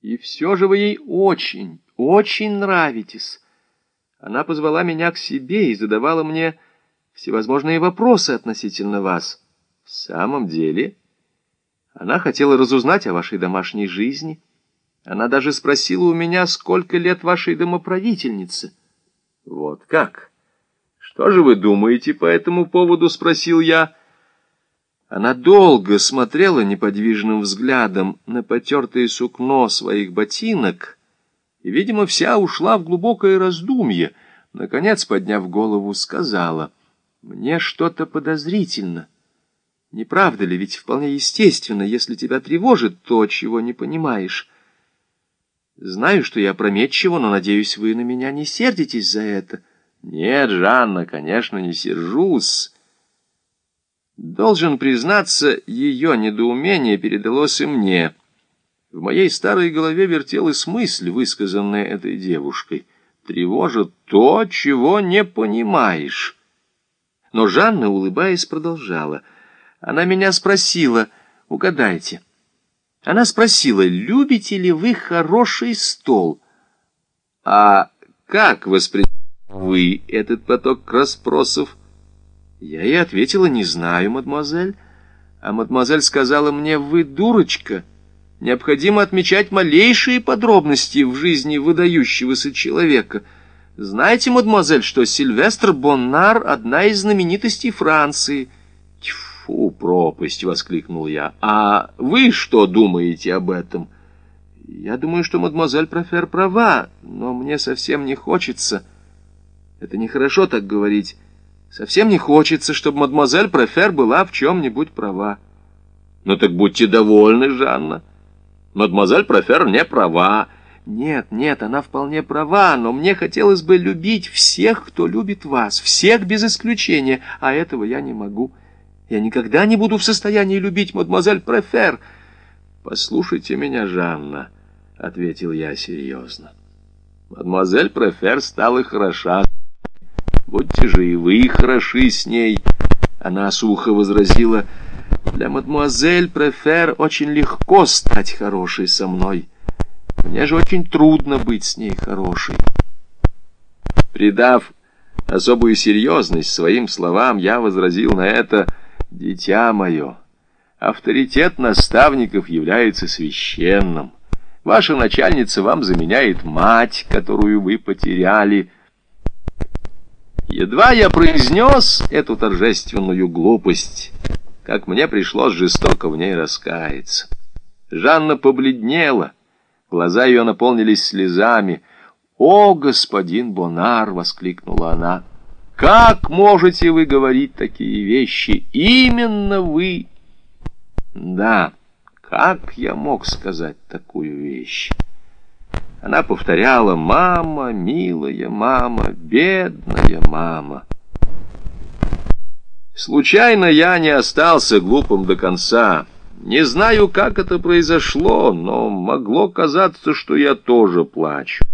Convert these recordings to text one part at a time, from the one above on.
И все же вы ей очень, очень нравитесь. Она позвала меня к себе и задавала мне всевозможные вопросы относительно вас. В самом деле, она хотела разузнать о вашей домашней жизни. Она даже спросила у меня, сколько лет вашей домоправительнице. Вот как? Что же вы думаете по этому поводу, спросил я. Она долго смотрела неподвижным взглядом на потертое сукно своих ботинок и, видимо, вся ушла в глубокое раздумье. Наконец, подняв голову, сказала, «Мне что-то подозрительно. Не правда ли, ведь вполне естественно, если тебя тревожит то, чего не понимаешь. Знаю, что я опрометчива, но, надеюсь, вы на меня не сердитесь за это». «Нет, Жанна, конечно, не сержусь». Должен признаться, ее недоумение передалось и мне. В моей старой голове вертелась мысль, высказанная этой девушкой. Тревожит то, чего не понимаешь. Но Жанна, улыбаясь, продолжала. Она меня спросила, угадайте. Она спросила, любите ли вы хороший стол? А как воспринимаете вы этот поток расспросов? Я ей ответила, не знаю, мадемуазель. А мадемуазель сказала мне, вы дурочка. Необходимо отмечать малейшие подробности в жизни выдающегося человека. Знаете, мадемуазель, что Сильвестр Боннар — одна из знаменитостей Франции? Тьфу, пропасть! — воскликнул я. А вы что думаете об этом? Я думаю, что мадемуазель Профер права, но мне совсем не хочется. Это нехорошо так говорить. Совсем не хочется, чтобы мадемуазель Префер была в чем-нибудь права. Ну так будьте довольны, Жанна. Мадемуазель Префер не права. Нет, нет, она вполне права, но мне хотелось бы любить всех, кто любит вас, всех без исключения, а этого я не могу. Я никогда не буду в состоянии любить мадемуазель Префер. Послушайте меня, Жанна, — ответил я серьезно. Мадемуазель Префер стала хороша. Будьте же и вы хороши с ней. Она сухо возразила, для мадмуазель Префер очень легко стать хорошей со мной. Мне же очень трудно быть с ней хорошей. Придав особую серьезность своим словам, я возразил на это «Дитя мое, авторитет наставников является священным. Ваша начальница вам заменяет мать, которую вы потеряли». Едва я произнес эту торжественную глупость, как мне пришлось жестоко в ней раскаяться. Жанна побледнела, глаза ее наполнились слезами. «О, господин Бонар!» — воскликнула она. «Как можете вы говорить такие вещи? Именно вы!» «Да, как я мог сказать такую вещь?» Она повторяла «Мама, милая мама, бедная мама». Случайно я не остался глупым до конца. Не знаю, как это произошло, но могло казаться, что я тоже плачу.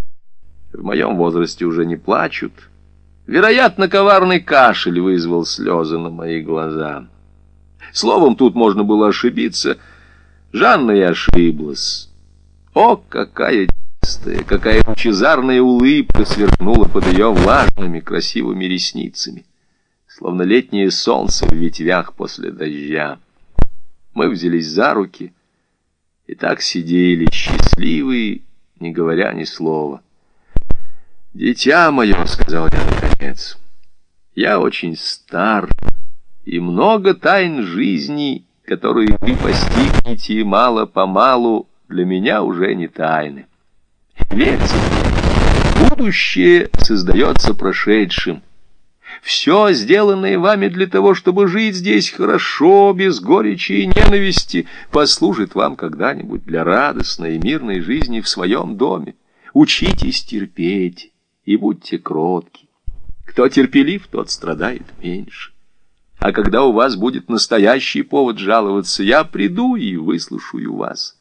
В моем возрасте уже не плачут. Вероятно, коварный кашель вызвал слезы на мои глаза. Словом, тут можно было ошибиться. Жанна и ошиблась. О, какая чистая, какая лучезарная улыбка сверкнула под ее влажными красивыми ресницами, словно летнее солнце в ветвях после дождя. Мы взялись за руки и так сидели, счастливые, не говоря ни слова. «Дитя мое», — сказал я наконец, — «я очень стар, и много тайн жизни, которые вы постигнете мало-помалу, для меня уже не тайны. Верьте, будущее создается прошедшим. Все, сделанное вами для того, чтобы жить здесь хорошо, без горечи и ненависти, послужит вам когда-нибудь для радостной и мирной жизни в своем доме. Учитесь терпеть и будьте кротки. Кто терпелив, тот страдает меньше. А когда у вас будет настоящий повод жаловаться, я приду и выслушаю вас.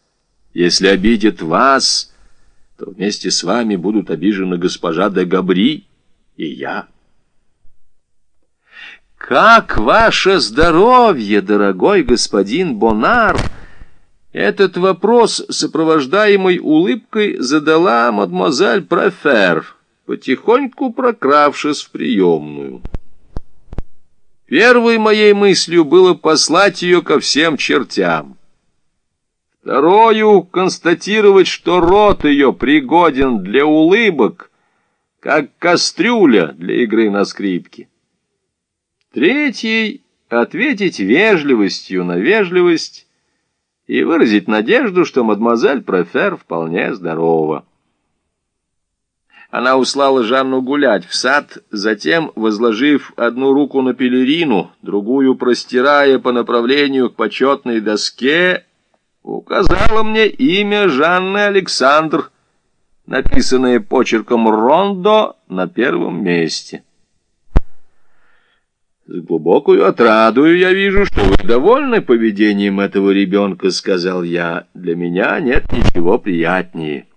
Если обидят вас то вместе с вами будут обижены госпожа де Габри и я. «Как ваше здоровье, дорогой господин Бонар!» Этот вопрос, сопровождаемый улыбкой, задала мадемуазель Префер, потихоньку прокравшись в приемную. Первой моей мыслью было послать ее ко всем чертям. Второю — констатировать, что рот ее пригоден для улыбок, как кастрюля для игры на скрипке. Третьей — ответить вежливостью на вежливость и выразить надежду, что мадемуазель Профер вполне здорова. Она услала Жанну гулять в сад, затем, возложив одну руку на пелерину, другую простирая по направлению к почетной доске, указала мне имя Жанны Александр, написанное почерком Рондо на первом месте. «С глубокую отрадою я вижу, что вы довольны поведением этого ребенка», — сказал я. «Для меня нет ничего приятнее.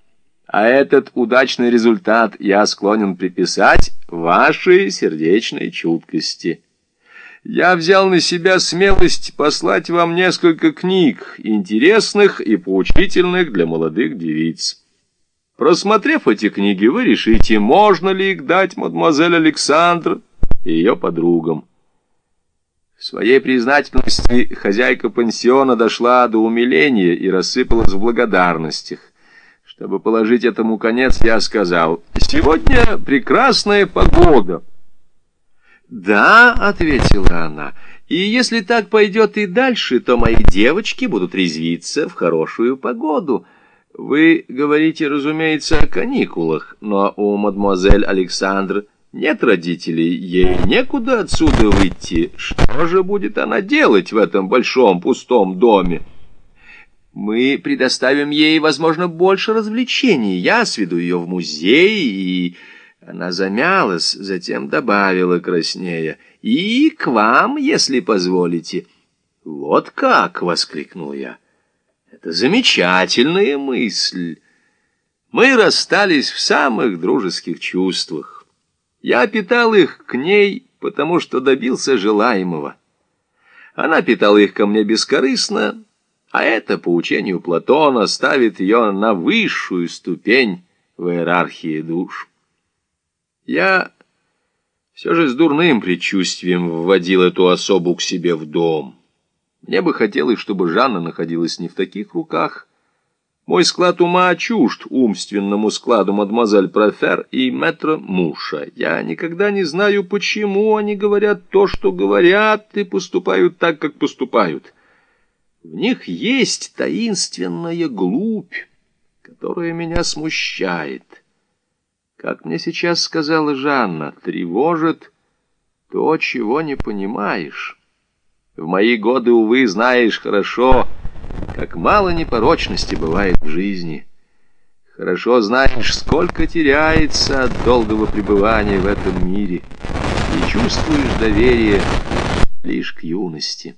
А этот удачный результат я склонен приписать вашей сердечной чуткости». Я взял на себя смелость послать вам несколько книг, интересных и поучительных для молодых девиц. Просмотрев эти книги, вы решите, можно ли их дать мадемуазель Александр и ее подругам. В своей признательности хозяйка пансиона дошла до умиления и рассыпалась в благодарностях. Чтобы положить этому конец, я сказал, «Сегодня прекрасная погода». «Да», — ответила она, — «и если так пойдет и дальше, то мои девочки будут резвиться в хорошую погоду». Вы говорите, разумеется, о каникулах, но у мадемуазель Александр нет родителей, ей некуда отсюда выйти. Что же будет она делать в этом большом пустом доме? Мы предоставим ей, возможно, больше развлечений. Я сведу ее в музей и... Она замялась, затем добавила краснея. «И к вам, если позволите». «Вот как!» — воскликнул я. «Это замечательная мысль!» Мы расстались в самых дружеских чувствах. Я питал их к ней, потому что добился желаемого. Она питала их ко мне бескорыстно, а это, по учению Платона, ставит ее на высшую ступень в иерархии душ. Я все же с дурным предчувствием вводил эту особу к себе в дом. Мне бы хотелось, чтобы Жанна находилась не в таких руках. Мой склад ума чужд умственному складу мадемуазель Профер и метра Муша. Я никогда не знаю, почему они говорят то, что говорят, и поступают так, как поступают. В них есть таинственная глубь, которая меня смущает». Как мне сейчас сказала Жанна, тревожит то, чего не понимаешь. В мои годы, увы, знаешь хорошо, как мало непорочности бывает в жизни. Хорошо знаешь, сколько теряется от долгого пребывания в этом мире, и чувствуешь доверие лишь к юности.